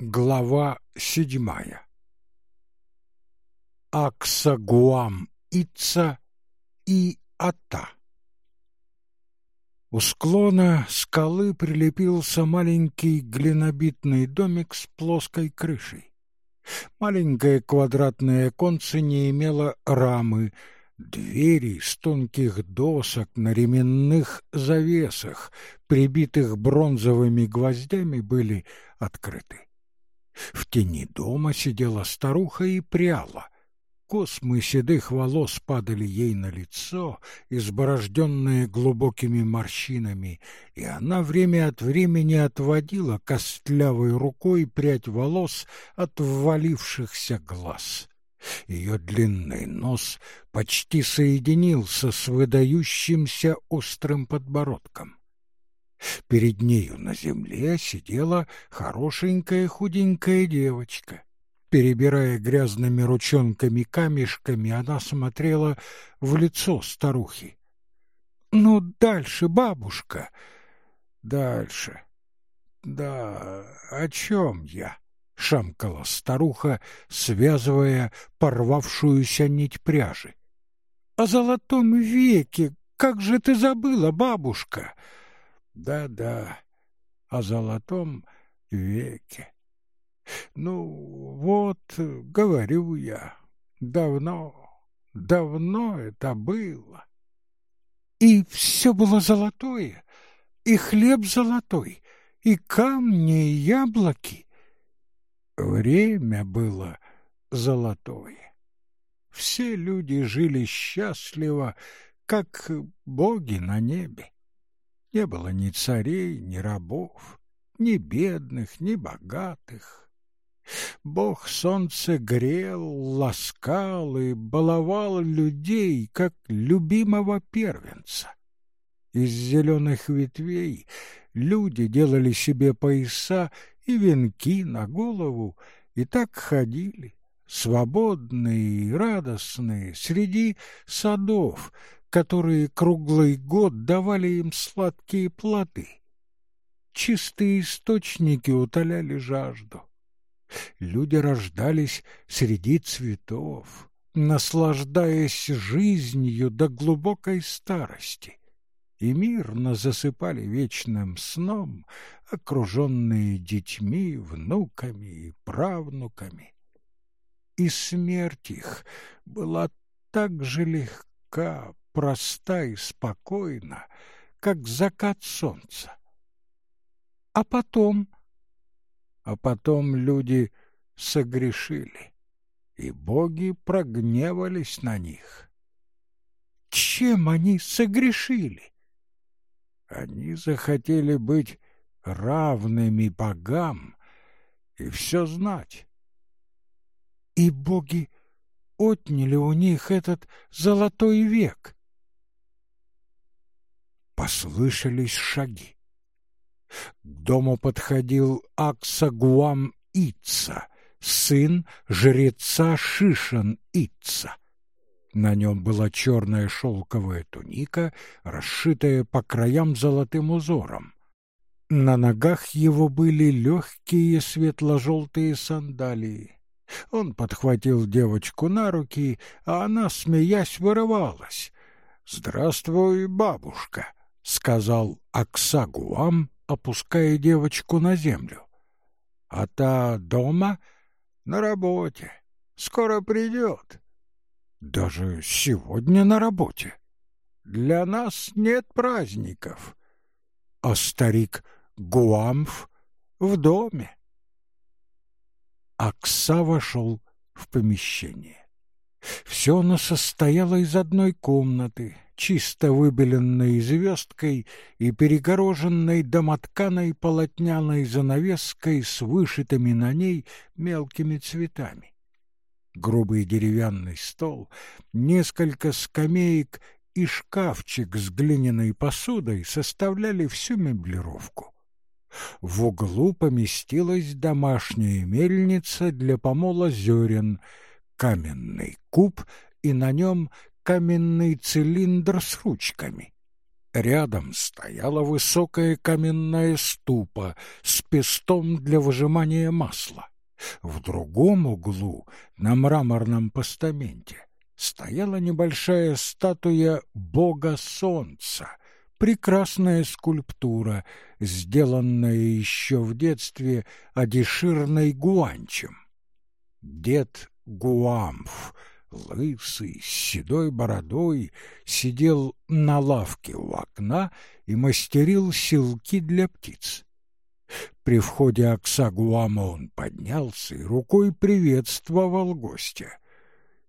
Глава седьмая Аксагуам Ица и Ата У склона скалы прилепился маленький глинобитный домик с плоской крышей. Маленькое квадратное оконце не имело рамы, Двери из тонких досок на ременных завесах, прибитых бронзовыми гвоздями, были открыты. В тени дома сидела старуха и пряла. Космы седых волос падали ей на лицо, изборожденное глубокими морщинами, и она время от времени отводила костлявой рукой прядь волос от ввалившихся глаз. Ее длинный нос почти соединился с выдающимся острым подбородком. Перед нею на земле сидела хорошенькая худенькая девочка. Перебирая грязными ручонками-камешками, она смотрела в лицо старухи. — Ну, дальше, бабушка. — Дальше. Да, о чем я? — шамкала старуха, связывая порвавшуюся нить пряжи. — О золотом веке! Как же ты забыла, бабушка? Да-да, о золотом веке. Ну, вот, говорю я, давно, давно это было. И все было золотое, и хлеб золотой, и камни, и яблоки. Время было золотое. Все люди жили счастливо, как боги на небе. Не было ни царей, ни рабов, ни бедных, ни богатых. Бог солнце грел, ласкал и баловал людей, как любимого первенца. Из зеленых ветвей люди делали себе пояса и венки на голову, и так ходили, свободные и радостные, среди садов, которые круглый год давали им сладкие плоды. Чистые источники утоляли жажду. Люди рождались среди цветов, наслаждаясь жизнью до глубокой старости и мирно засыпали вечным сном, окруженные детьми, внуками и правнуками. И смерть их была так же легка, проста и спокойна, как закат солнца. А потом... А потом люди согрешили, и боги прогневались на них. Чем они согрешили? Они захотели быть равными богам и все знать. И боги отняли у них этот золотой век. Послышались шаги. К дому подходил Аксагуам Ица, сын жреца Шишан Ица. На нем была черная шелковая туника, расшитая по краям золотым узором. На ногах его были легкие светло-желтые сандалии. Он подхватил девочку на руки, а она, смеясь, вырывалась. «Здравствуй, бабушка», — сказал Аксагуам, опуская девочку на землю. «А та дома?» «На работе. Скоро придет». Даже сегодня на работе. Для нас нет праздников. А старик Гуамф в доме. Акса вошел в помещение. Все оно состояло из одной комнаты, чисто выбеленной звездкой и перегороженной домотканой полотняной занавеской с вышитыми на ней мелкими цветами грубый деревянный стол, несколько скамеек и шкафчик с глиняной посудой составляли всю меблировку. В углу поместилась домашняя мельница для помола зерен, каменный куб и на нем каменный цилиндр с ручками. Рядом стояла высокая каменная ступа с пестом для выжимания масла. В другом углу, на мраморном постаменте, стояла небольшая статуя бога солнца, прекрасная скульптура, сделанная еще в детстве Адиширной Гуанчем. Дед Гуамф, лысый, с седой бородой, сидел на лавке у окна и мастерил селки для птиц. При входе Акса он поднялся и рукой приветствовал гостя.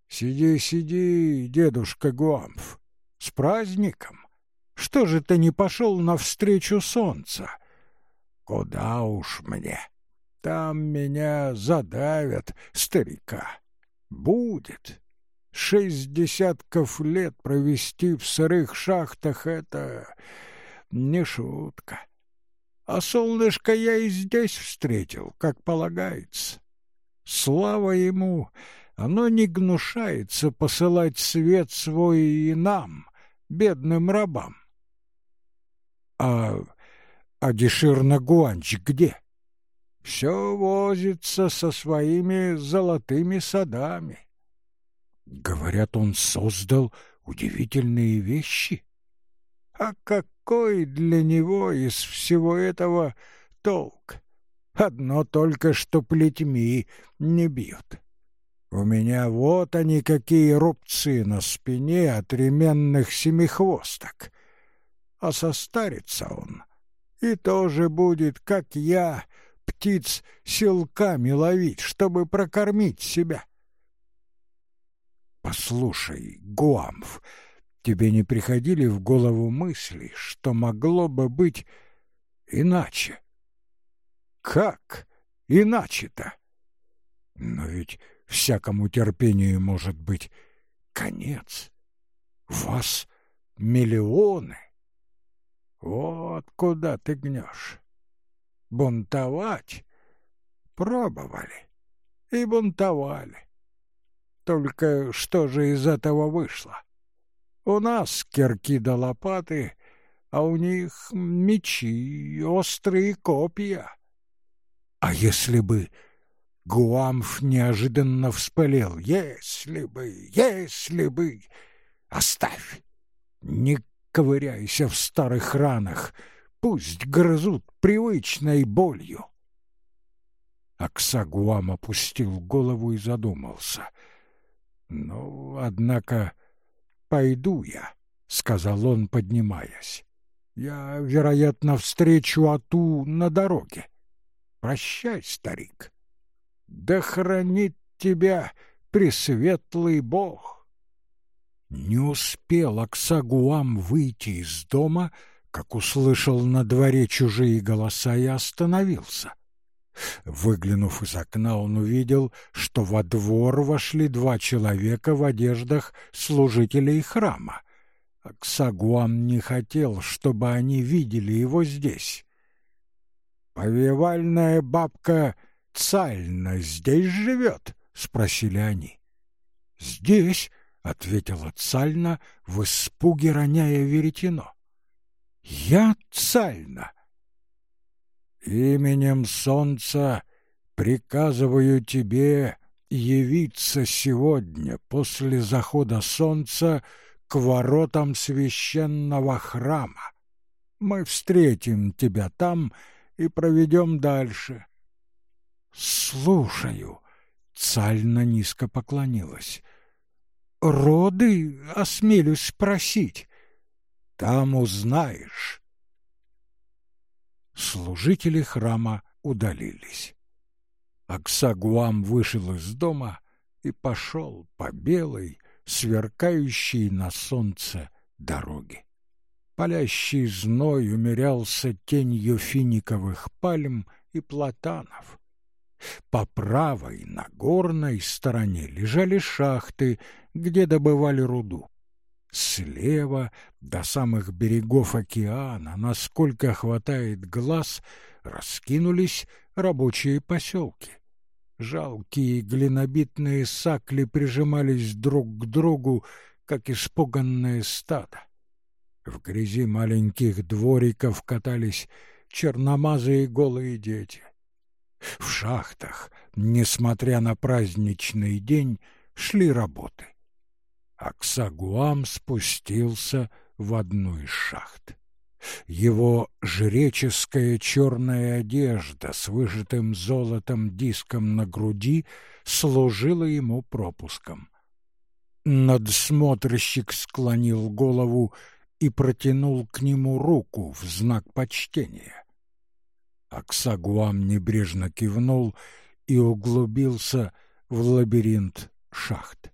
«Сиди, сиди, дедушка Гуамф, с праздником! Что же ты не пошел навстречу солнца?» «Куда уж мне!» Там меня задавят, старика. Будет. Шесть десятков лет провести в сырых шахтах — это не шутка. А солнышко я и здесь встретил, как полагается. Слава ему, оно не гнушается посылать свет свой и нам, бедным рабам. А, а Дешир-Нагуанч где? все возится со своими золотыми садами. Говорят, он создал удивительные вещи. А какой для него из всего этого толк? Одно только что плетьми не бьют. У меня вот они какие рубцы на спине от ременных семихвосток. А состарится он, и тоже будет, как я, птиц силками ловить, чтобы прокормить себя. Послушай, Гуамф, тебе не приходили в голову мысли, что могло бы быть иначе? Как иначе-то? Но ведь всякому терпению может быть конец. Вас миллионы. Вот куда ты гнешь бунтовать пробовали и бунтовали. Только что же из этого вышло? У нас кирки да лопаты, а у них мечи, острые копья. А если бы Гуамф неожиданно вспылил, если бы, если бы... Оставь! Не ковыряйся в старых ранах, Пусть грызут привычной болью. Аксагуам опустил голову и задумался. «Ну, однако, пойду я», — сказал он, поднимаясь. «Я, вероятно, встречу Ату на дороге. Прощай, старик. Да хранит тебя пресветлый Бог». Не успел Аксагуам выйти из дома, — как услышал на дворе чужие голоса и остановился. Выглянув из окна, он увидел, что во двор вошли два человека в одеждах служителей храма. Аксагуам не хотел, чтобы они видели его здесь. «Повивальная бабка Цальна здесь живет?» — спросили они. «Здесь», — ответила Цальна, в испуге роняя веретено. Я цально. Именем солнца приказываю тебе явиться сегодня после захода солнца к воротам священного храма. Мы встретим тебя там и проведем дальше. Слушаю. Цально низко поклонилась. Роды, осмелюсь спросить. Там узнаешь. Служители храма удалились. Аксагуам вышел из дома и пошел по белой, сверкающей на солнце дороге. Палящий зной умерялся тенью финиковых пальм и платанов. По правой, на горной стороне лежали шахты, где добывали руду. Слева до самых берегов океана, насколько хватает глаз, раскинулись рабочие поселки. Жалкие глинобитные сакли прижимались друг к другу, как испуганное стадо. В грязи маленьких двориков катались черномазые голые дети. В шахтах, несмотря на праздничный день, шли работы. Аксагуам спустился в одну из шахт. Его жреческая черная одежда с выжатым золотом диском на груди служила ему пропуском. Надсмотрщик склонил голову и протянул к нему руку в знак почтения. Аксагуам небрежно кивнул и углубился в лабиринт шахт.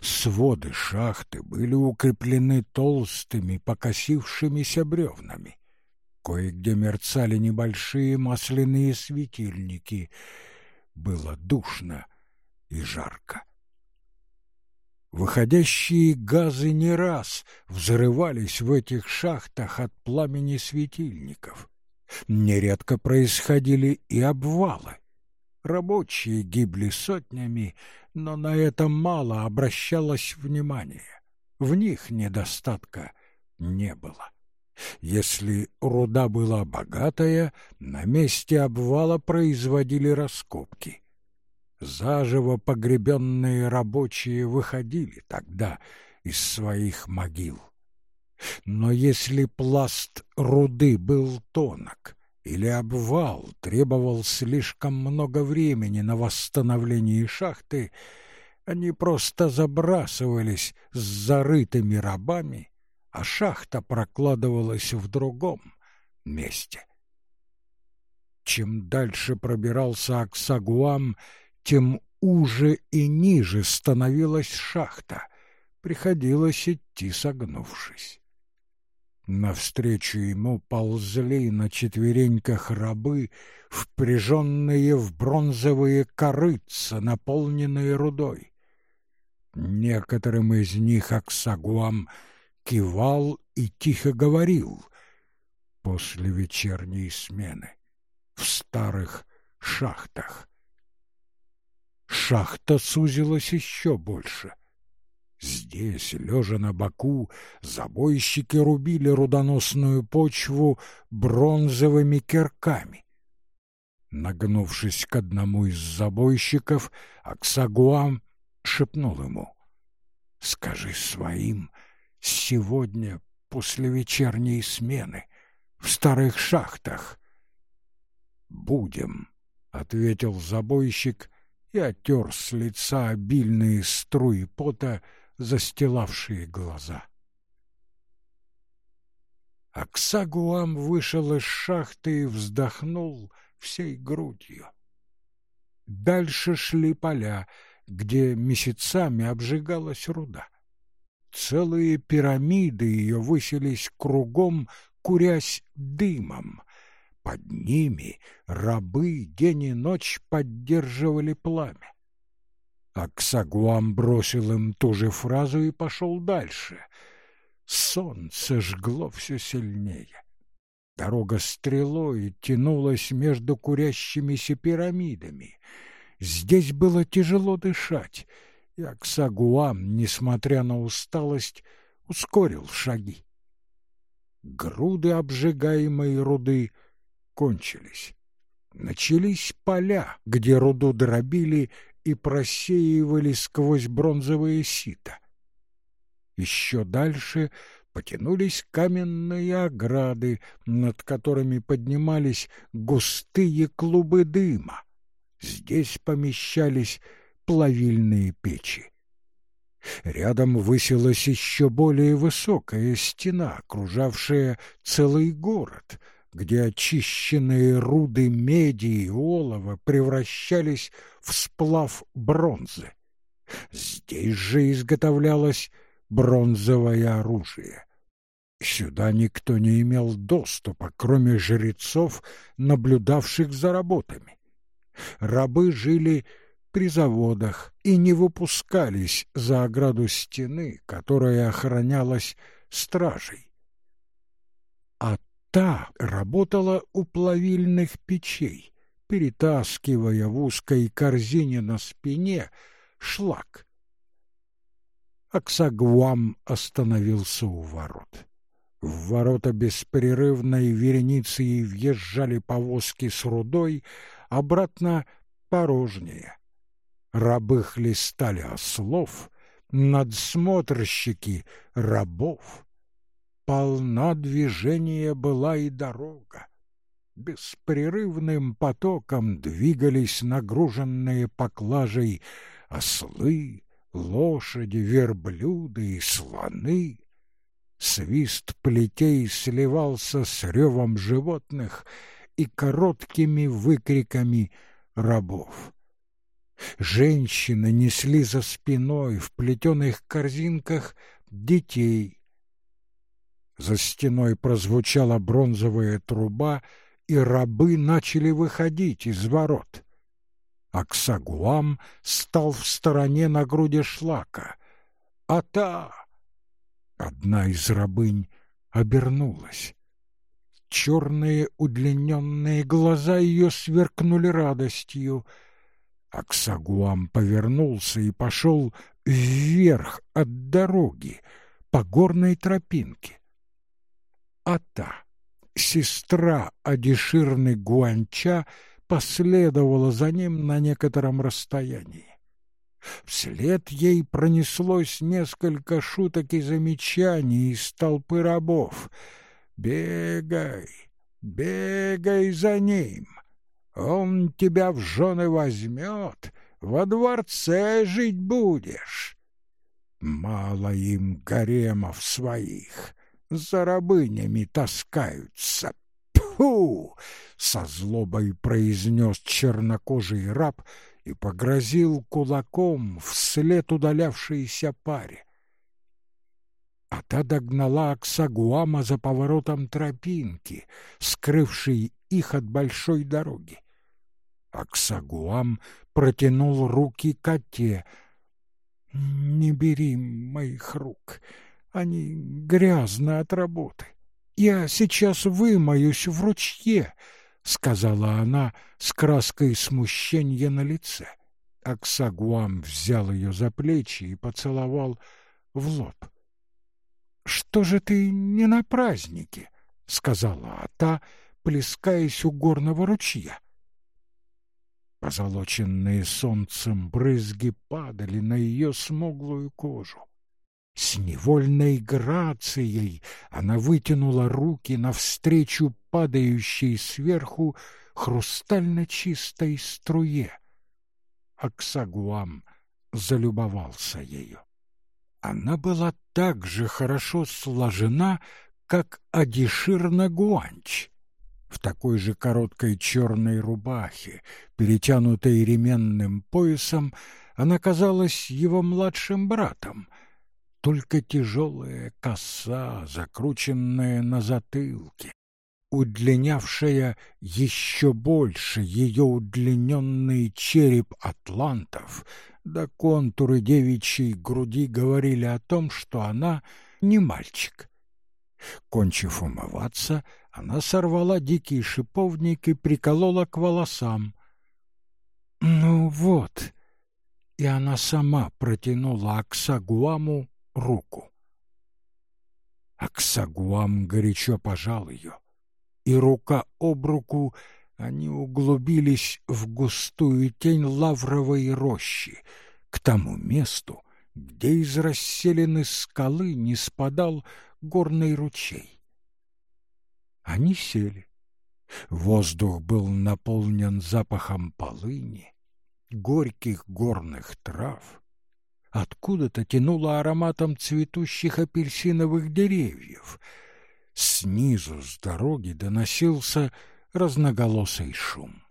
Своды шахты были укреплены толстыми покосившимися бревнами. Кое-где мерцали небольшие масляные светильники. Было душно и жарко. Выходящие газы не раз взрывались в этих шахтах от пламени светильников. Нередко происходили и обвалы. Рабочие гибли сотнями, но на это мало обращалось внимания. В них недостатка не было. Если руда была богатая, на месте обвала производили раскопки. Заживо погребенные рабочие выходили тогда из своих могил. Но если пласт руды был тонок, или обвал требовал слишком много времени на восстановление шахты, они просто забрасывались с зарытыми рабами, а шахта прокладывалась в другом месте. Чем дальше пробирался Аксагуам, тем уже и ниже становилась шахта. Приходилось идти согнувшись. Навстречу ему ползли на четвереньках рабы, впряженные в бронзовые корыца, наполненные рудой. Некоторым из них Аксагуам кивал и тихо говорил после вечерней смены в старых шахтах. Шахта сузилась еще больше. Здесь, лежа на боку, забойщики рубили рудоносную почву бронзовыми кирками. Нагнувшись к одному из забойщиков, Аксагуам шепнул ему. — Скажи своим, сегодня, после вечерней смены, в старых шахтах. — Будем, — ответил забойщик и оттер с лица обильные струи пота, застилавшие глаза. Аксагуам вышел из шахты и вздохнул всей грудью. Дальше шли поля, где месяцами обжигалась руда. Целые пирамиды ее высились кругом, курясь дымом. Под ними рабы день и ночь поддерживали пламя. Аксагуам бросил им ту же фразу и пошел дальше. Солнце жгло все сильнее. Дорога стрелой тянулась между курящимися пирамидами. Здесь было тяжело дышать, и Аксагуам, несмотря на усталость, ускорил шаги. Груды обжигаемой руды кончились. Начались поля, где руду дробили и просеивали сквозь бронзовые сито. Еще дальше потянулись каменные ограды, над которыми поднимались густые клубы дыма. Здесь помещались плавильные печи. Рядом высилась еще более высокая стена, окружавшая целый город — где очищенные руды меди и олова превращались в сплав бронзы. Здесь же изготовлялось бронзовое оружие. Сюда никто не имел доступа, кроме жрецов, наблюдавших за работами. Рабы жили при заводах и не выпускались за ограду стены, которая охранялась стражей. Та работала у плавильных печей, перетаскивая в узкой корзине на спине шлак. Аксагуам остановился у ворот. В ворота беспрерывной вереницей въезжали повозки с рудой, обратно порожнее. Рабы хлестали ослов, надсмотрщики рабов. Полна движения была и дорога. Беспрерывным потоком двигались нагруженные поклажей ослы, лошади, верблюды и слоны. Свист плетей сливался с ревом животных и короткими выкриками рабов. Женщины несли за спиной в плетеных корзинках детей. За стеной прозвучала бронзовая труба, и рабы начали выходить из ворот. Аксагуам стал в стороне на груди шлака. А та Одна из рабынь обернулась. Черные удлиненные глаза ее сверкнули радостью. Аксагуам повернулся и пошел вверх от дороги, по горной тропинке. А та, сестра Адиширны Гуанча, последовала за ним на некотором расстоянии. Вслед ей пронеслось несколько шуток и замечаний из толпы рабов. «Бегай, бегай за ним! Он тебя в жены возьмет, во дворце жить будешь!» Мало им гаремов своих, за рабынями таскаются. Пфу! Со злобой произнес чернокожий раб — и погрозил кулаком вслед удалявшейся паре. А та догнала Аксагуама за поворотом тропинки, скрывшей их от большой дороги. Аксагуам протянул руки коте. «Не бери моих рук, они грязны от работы. Я сейчас вымоюсь в ручье», сказала она с краской смущения на лице. Аксагуам взял ее за плечи и поцеловал в лоб. «Что же ты не на празднике?» — сказала та, плескаясь у горного ручья. Позолоченные солнцем брызги падали на ее смуглую кожу. С невольной грацией она вытянула руки навстречу падающей сверху хрустально чистой струе. Аксагуам залюбовался ею. Она была так же хорошо сложена, как Адиширна Гуанч. В такой же короткой черной рубахе, перетянутой ременным поясом, она казалась его младшим братом — только тяжелая коса, закрученная на затылке, удлинявшая еще больше ее удлиненный череп атлантов, да контуры девичьей груди говорили о том, что она не мальчик. Кончив умываться, она сорвала дикий шиповник и приколола к волосам. «Ну вот!» И она сама протянула Аксагуаму руку. Аксагуам горячо пожал ее, и рука об руку они углубились в густую тень лавровой рощи, к тому месту, где из расселены скалы не спадал горный ручей. Они сели. Воздух был наполнен запахом полыни, горьких горных трав, Откуда-то тянуло ароматом цветущих апельсиновых деревьев. Снизу с дороги доносился разноголосый шум.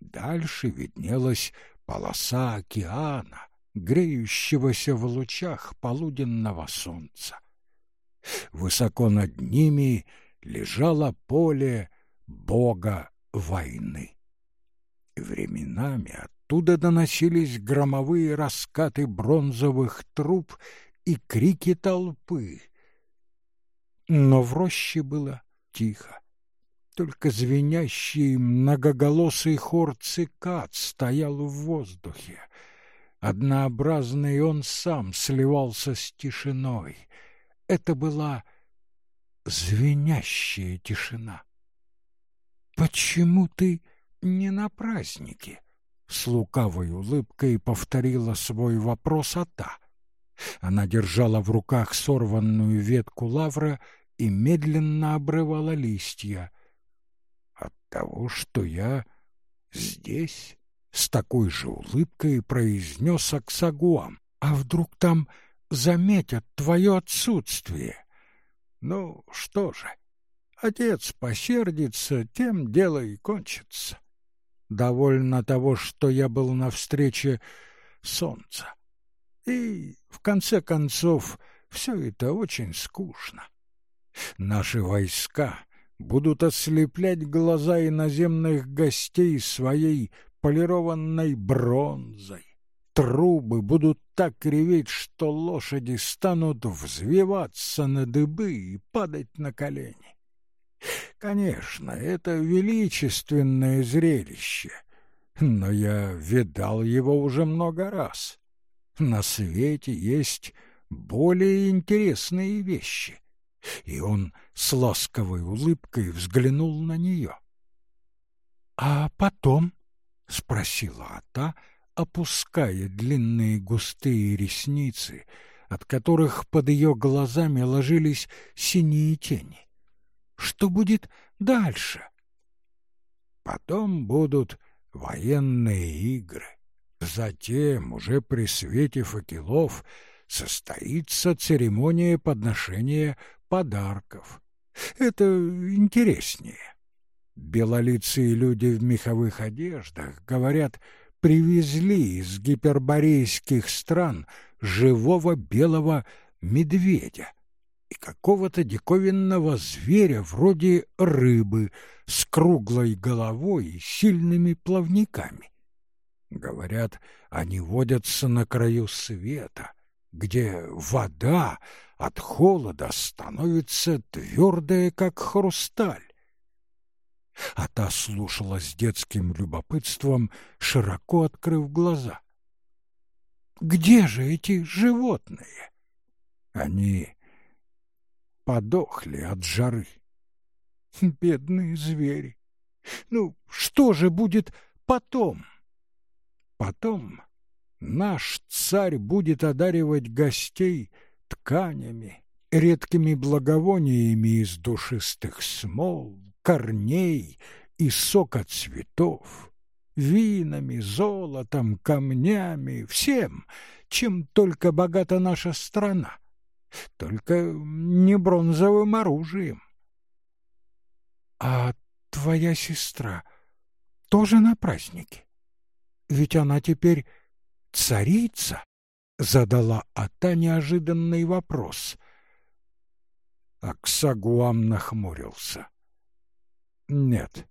Дальше виднелась полоса океана, греющегося в лучах полуденного солнца. Высоко над ними лежало поле бога войны. Временами от Оттуда доносились громовые раскаты бронзовых труб и крики толпы. Но в роще было тихо. Только звенящий многоголосый хор цикад стоял в воздухе. Однообразный он сам сливался с тишиной. Это была звенящая тишина. «Почему ты не на празднике?» С лукавой улыбкой повторила свой вопрос Ата. Она держала в руках сорванную ветку лавра и медленно обрывала листья. «От того, что я здесь?» — с такой же улыбкой произнес Аксагуам. «А вдруг там заметят твое отсутствие?» «Ну, что же, отец посердится, тем дело и кончится. Довольно того, что я был на встрече солнца. И, в конце концов, все это очень скучно. Наши войска будут ослеплять глаза иноземных гостей своей полированной бронзой. Трубы будут так реветь, что лошади станут взвиваться на дыбы и падать на колени. Конечно, это величественное зрелище, но я видал его уже много раз. На свете есть более интересные вещи. И он с ласковой улыбкой взглянул на нее. — А потом? — спросила та, опуская длинные густые ресницы, от которых под ее глазами ложились синие тени. — Что будет дальше? — Потом будут военные игры. Затем, уже при свете факелов, состоится церемония подношения подарков. Это интереснее. Белолицые люди в меховых одеждах, говорят, привезли из гиперборейских стран живого белого медведя и какого-то диковинного зверя вроде рыбы с круглой головой и сильными плавниками. Говорят, они водятся на краю света, где вода от холода становится твердая, как хрусталь. А та слушала с детским любопытством, широко открыв глаза. «Где же эти животные?» Они подохли от жары. Бедные звери! Ну, что же будет потом?» Потом наш царь будет одаривать гостей тканями, редкими благовониями из душистых смол, корней и сока цветов, винами, золотом, камнями, всем, чем только богата наша страна, только не бронзовым оружием. А твоя сестра тоже на празднике? Ведь она теперь царица, задала Ата неожиданный вопрос. Аксагуам нахмурился. Нет,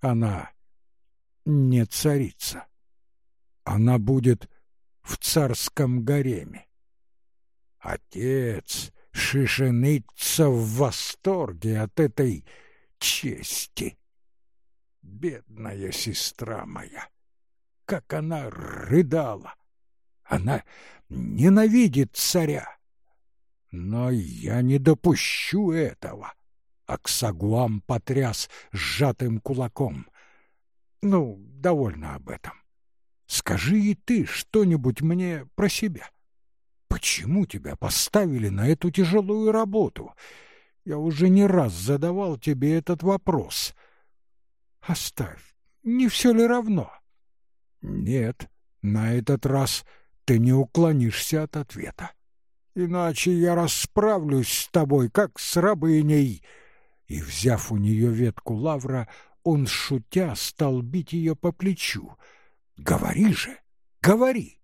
она не царица. Она будет в царском гареме. Отец Шишиныца в восторге от этой чести. Бедная сестра моя! как она рыдала! Она ненавидит царя. Но я не допущу этого. Аксагуам потряс сжатым кулаком. Ну, довольно об этом. Скажи и ты что-нибудь мне про себя. Почему тебя поставили на эту тяжелую работу? Я уже не раз задавал тебе этот вопрос. Оставь, не все ли равно? — нет, на этот раз ты не уклонишься от ответа. Иначе я расправлюсь с тобой, как с рабыней. И, взяв у нее ветку лавра, он, шутя, стал бить ее по плечу. Говори же, говори.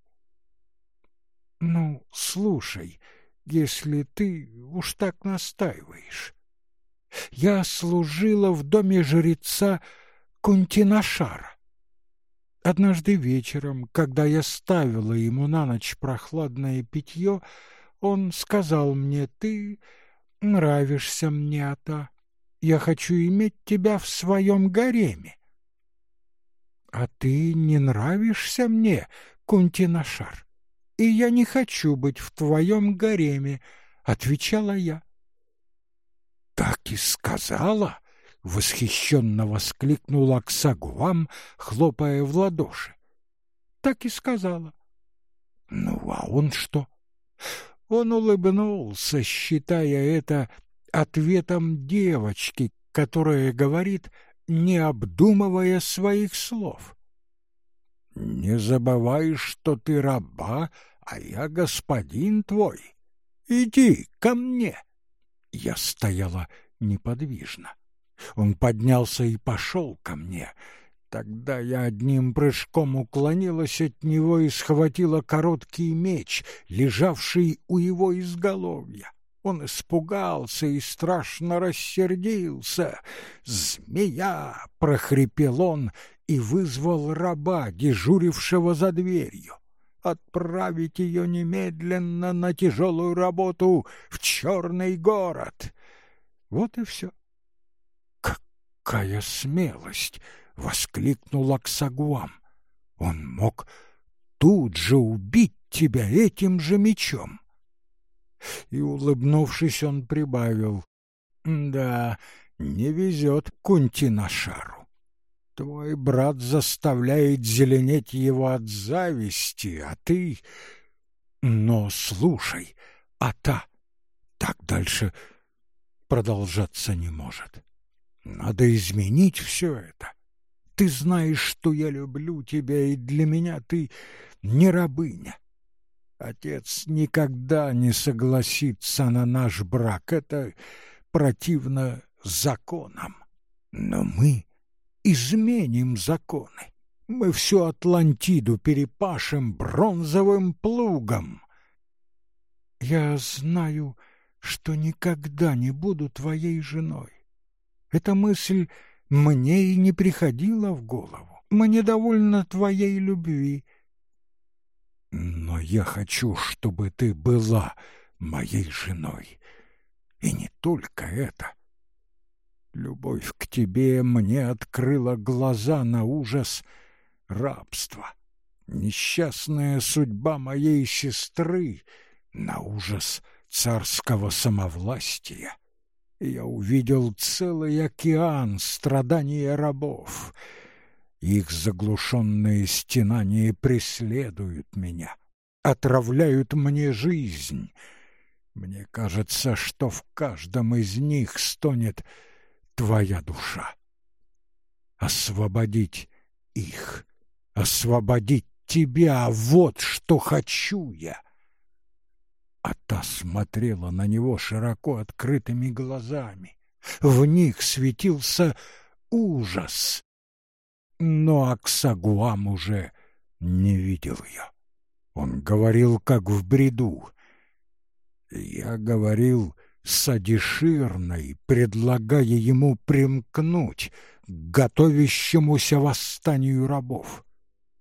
Ну, слушай, если ты уж так настаиваешь. Я служила в доме жреца Кунтинашара. Однажды вечером, когда я ставила ему на ночь прохладное питье, он сказал мне, «Ты нравишься мне, Ата. Я хочу иметь тебя в своем гареме». «А ты не нравишься мне, Кунтинашар, и я не хочу быть в твоем гареме», — отвечала я. Так и сказала, восхищенно воскликнул Аксагуам, хлопая в ладоши. Так и сказала. Ну, а он что? Он улыбнулся, считая это ответом девочки, которая говорит, не обдумывая своих слов. «Не забывай, что ты раба, а я господин твой. Иди ко мне!» Я стояла неподвижно. Он поднялся и пошел ко мне. Тогда я одним прыжком уклонилась от него и схватила короткий меч, лежавший у его изголовья. Он испугался и страшно рассердился. «Змея!» — прохрипел он и вызвал раба, дежурившего за дверью. «Отправить ее немедленно на тяжелую работу в черный город!» Вот и все. «Какая смелость!» — воскликнул Аксагуам. «Он мог тут же убить тебя этим же мечом!» И, улыбнувшись, он прибавил. «Да, не везет Кунтинашару. Твой брат заставляет зеленеть его от зависти, а ты... Но слушай, а та так дальше продолжаться не может. Надо изменить все это. Ты знаешь, что я люблю тебя, и для меня ты не рабыня. Отец никогда не согласится на наш брак. Это противно законам. Но мы изменим законы. Мы всю Атлантиду перепашем бронзовым плугом. Я знаю, что никогда не буду твоей женой. Эта мысль мне и не приходила в голову. Мне довольно твоей любви. Но я хочу, чтобы ты была моей женой. И не только это. Любовь к тебе мне открыла глаза на ужас рабства. Несчастная судьба моей сестры на ужас царского самовластия. Я увидел целый океан страдания рабов — их заглушенные стенания преследуют меня, отравляют мне жизнь. Мне кажется, что в каждом из них стонет твоя душа. Освободить их, освободить тебя, вот что хочу я. А та смотрела на него широко открытыми глазами. В них светился ужас но Аксагуам уже не видел ее. Он говорил, как в бреду. Я говорил с Адиширной, предлагая ему примкнуть к готовящемуся восстанию рабов.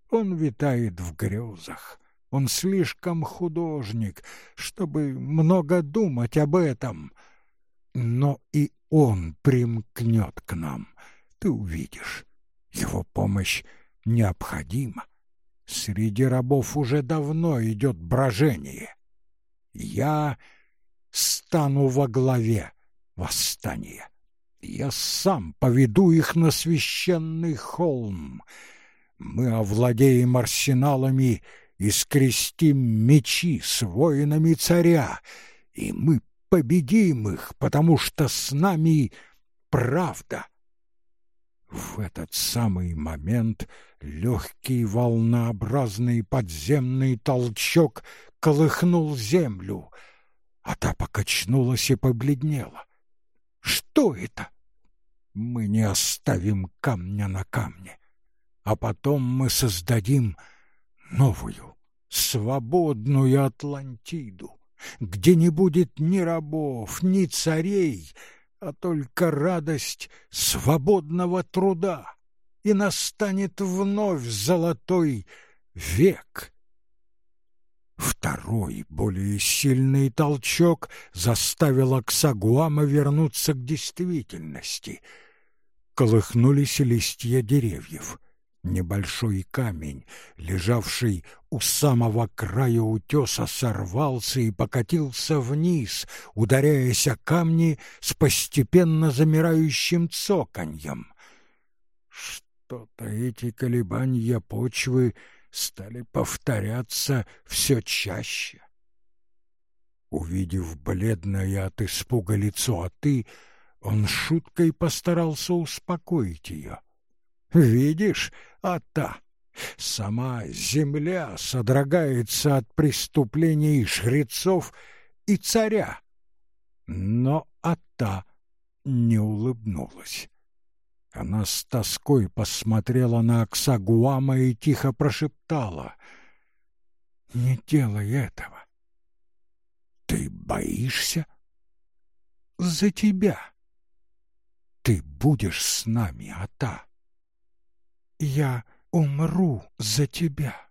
Он витает в грезах. Он слишком художник, чтобы много думать об этом. Но и он примкнет к нам, ты увидишь. Его помощь необходима. Среди рабов уже давно идет брожение. Я стану во главе восстания. Я сам поведу их на священный холм. Мы овладеем арсеналами и скрестим мечи с воинами царя, и мы победим их, потому что с нами правда. В этот самый момент легкий волнообразный подземный толчок колыхнул землю, а та покачнулась и побледнела. Что это? Мы не оставим камня на камне, а потом мы создадим новую, свободную Атлантиду, где не будет ни рабов, ни царей, а только радость свободного труда, и настанет вновь золотой век. Второй, более сильный толчок заставил Аксагуама вернуться к действительности. Колыхнулись листья деревьев. Небольшой камень, лежавший у самого края утеса, сорвался и покатился вниз, ударяясь о камни с постепенно замирающим цоканьем. Что-то эти колебания почвы стали повторяться все чаще. Увидев бледное от испуга лицо Аты, он шуткой постарался успокоить ее. «Видишь, Ата, сама земля содрогается от преступлений жрецов и царя». Но Ата не улыбнулась. Она с тоской посмотрела на Аксагуама и тихо прошептала. «Не делай этого. Ты боишься? За тебя. Ты будешь с нами, Ата. Я умру за тебя».